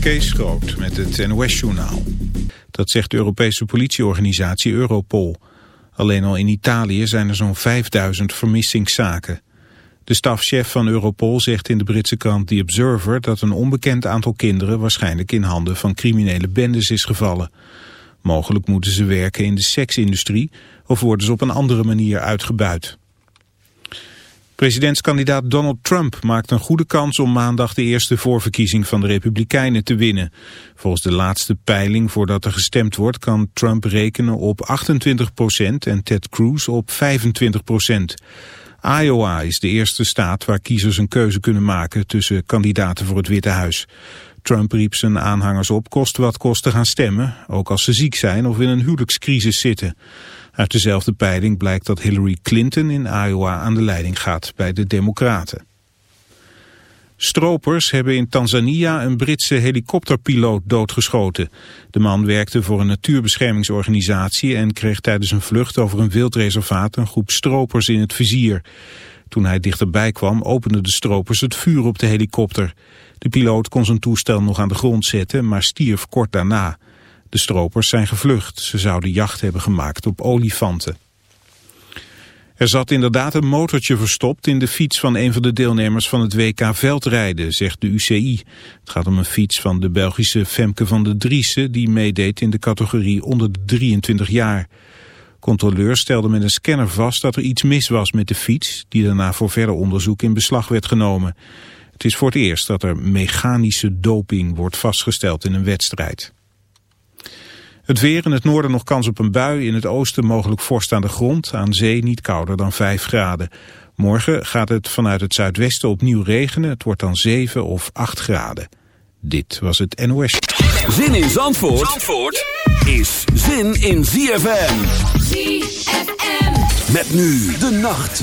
Kees Groot met het NOS-journaal. Dat zegt de Europese politieorganisatie Europol. Alleen al in Italië zijn er zo'n 5000 vermissingszaken. De stafchef van Europol zegt in de Britse krant The Observer... dat een onbekend aantal kinderen waarschijnlijk in handen van criminele bendes is gevallen. Mogelijk moeten ze werken in de seksindustrie... of worden ze op een andere manier uitgebuit. Presidentskandidaat Donald Trump maakt een goede kans om maandag de eerste voorverkiezing van de Republikeinen te winnen. Volgens de laatste peiling voordat er gestemd wordt kan Trump rekenen op 28% en Ted Cruz op 25% Iowa is de eerste staat waar kiezers een keuze kunnen maken tussen kandidaten voor het Witte Huis. Trump riep zijn aanhangers op kost wat kost te gaan stemmen, ook als ze ziek zijn of in een huwelijkscrisis zitten. Uit dezelfde peiling blijkt dat Hillary Clinton in Iowa aan de leiding gaat bij de Democraten. Stropers hebben in Tanzania een Britse helikopterpiloot doodgeschoten. De man werkte voor een natuurbeschermingsorganisatie en kreeg tijdens een vlucht over een wildreservaat een groep stropers in het vizier. Toen hij dichterbij kwam openden de stropers het vuur op de helikopter. De piloot kon zijn toestel nog aan de grond zetten, maar stierf kort daarna. De stropers zijn gevlucht. Ze zouden jacht hebben gemaakt op olifanten. Er zat inderdaad een motortje verstopt in de fiets van een van de deelnemers van het WK Veldrijden, zegt de UCI. Het gaat om een fiets van de Belgische Femke van de Driessen die meedeed in de categorie onder de 23 jaar. Controleurs stelden met een scanner vast dat er iets mis was met de fiets, die daarna voor verder onderzoek in beslag werd genomen. Het is voor het eerst dat er mechanische doping wordt vastgesteld in een wedstrijd. Het weer in het noorden nog kans op een bui. In het oosten mogelijk vorst aan de grond. Aan zee niet kouder dan 5 graden. Morgen gaat het vanuit het zuidwesten opnieuw regenen. Het wordt dan 7 of 8 graden. Dit was het NOS. Zin in Zandvoort, Zandvoort is zin in ZFM. ZFM. Met nu de nacht.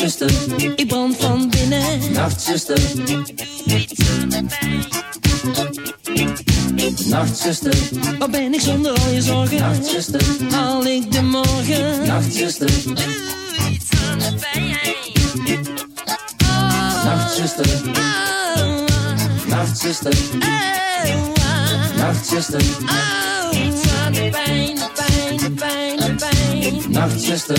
Nachtzuster, ik brand van binnen. Nachtzuster, Nachtzuster, wat ben ik zonder al je zorgen? Nachtzuster, haal ik de morgen? Nachtzuster, doe iets aan de pijn. Nachtzuster. Nachtzuster. Nachtzuster, oh. aan de pijn, de pijn, de pijn, de pijn. Nachtzuster.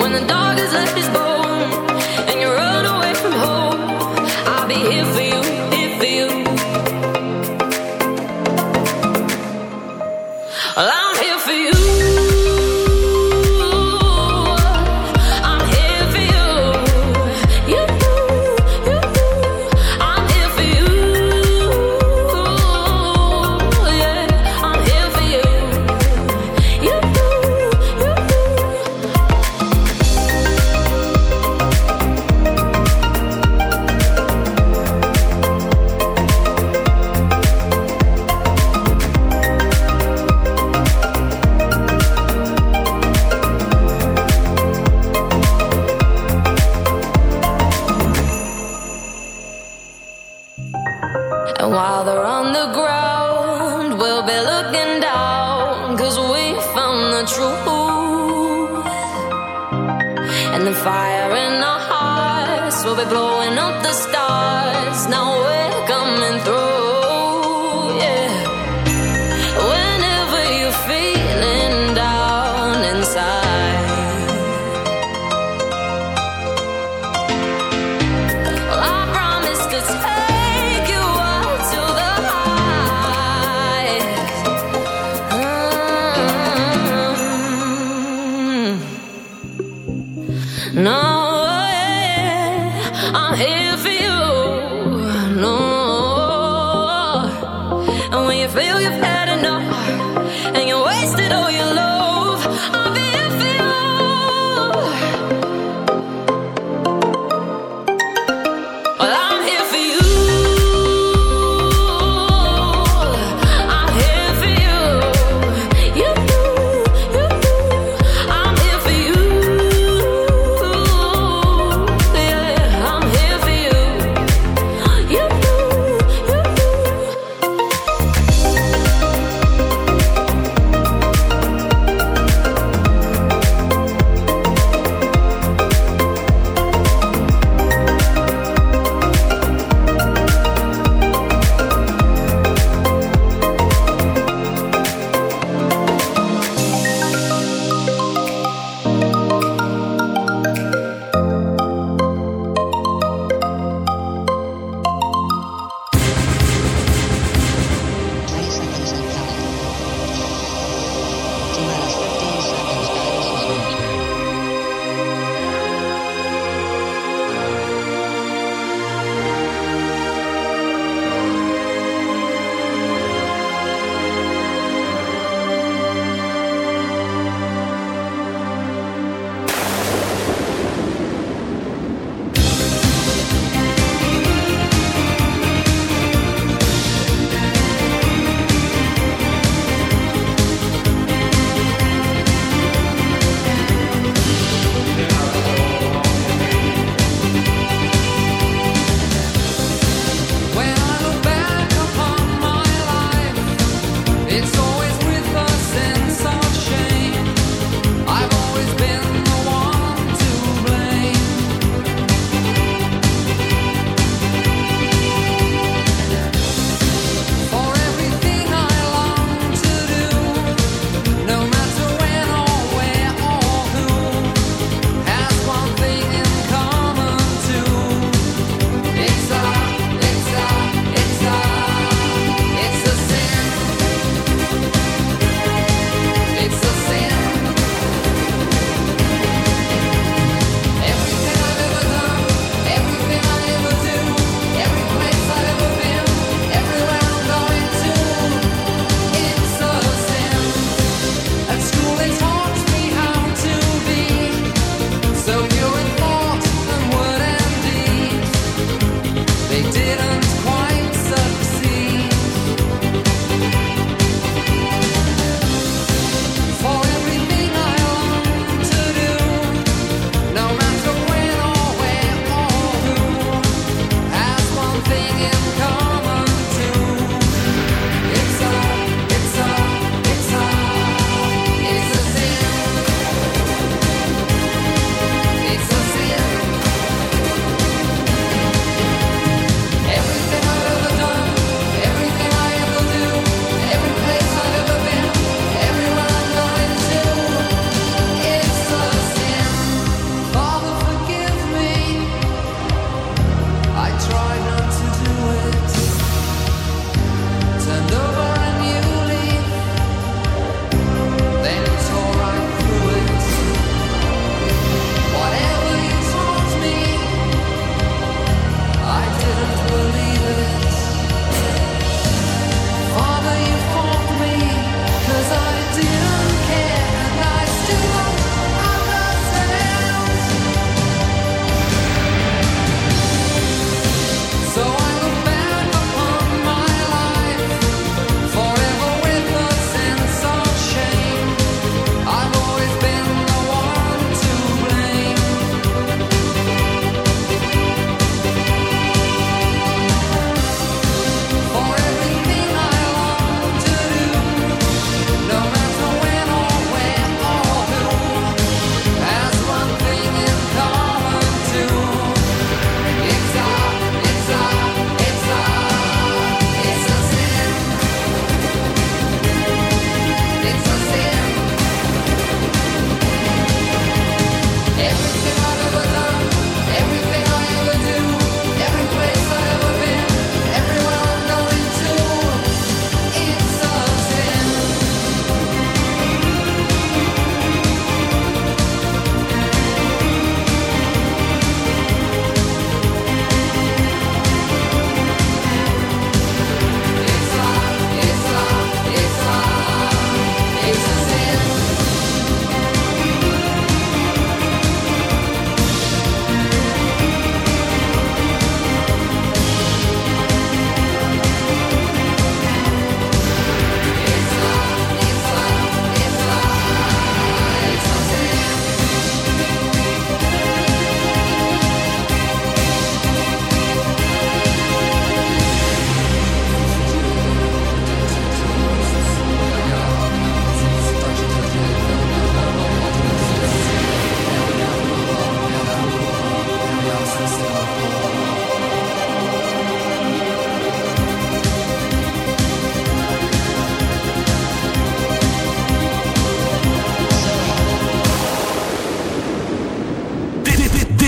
When the dog is left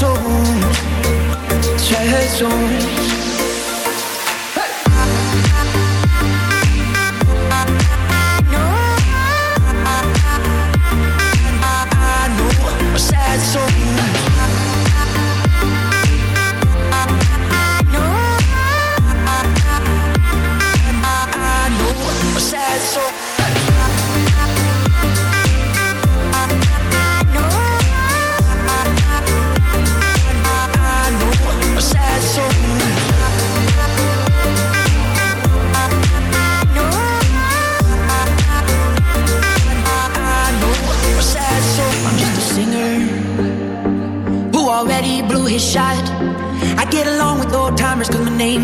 sad souls,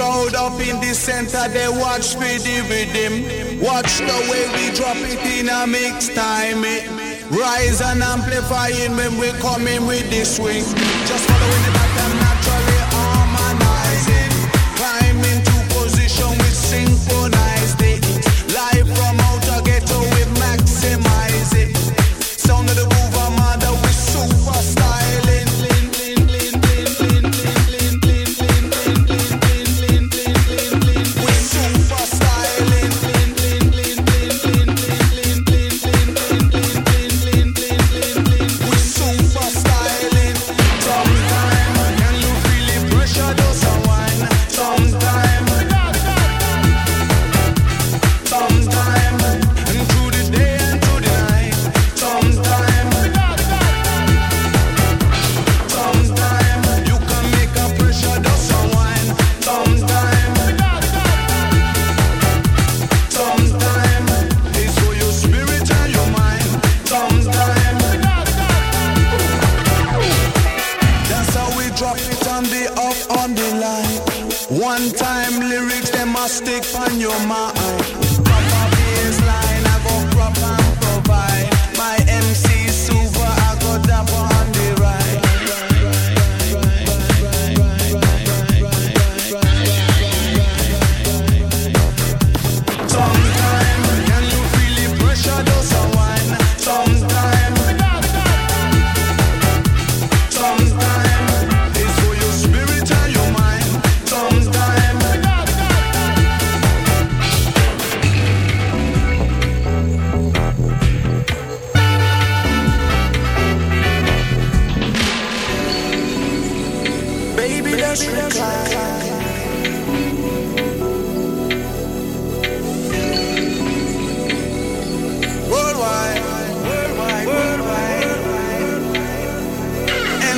Crowd up in the center, they watch for the rhythm. Watch the way we drop it in a mix time. It eh. rise and amplifying when we come in with the swing. Just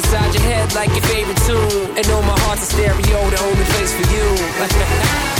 inside your head like your favorite tune. And know my heart's a stereo, the only place for you.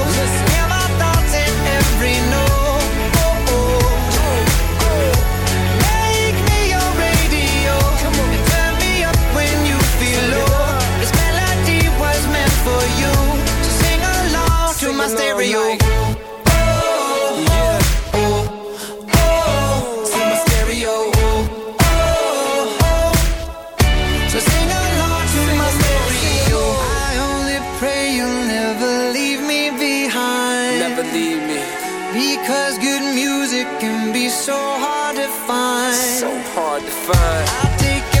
Can be so hard to find. So hard to find.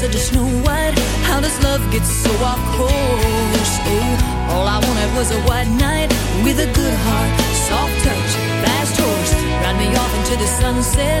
Said to Snow White, How does love get so off course? Oh, all I wanted was a white knight with a good heart, soft touch, fast horse. Ride me off into the sunset,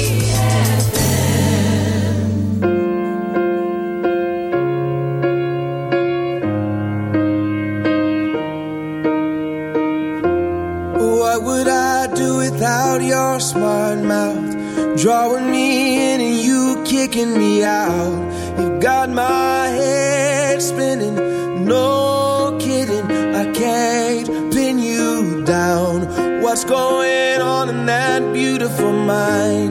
mind.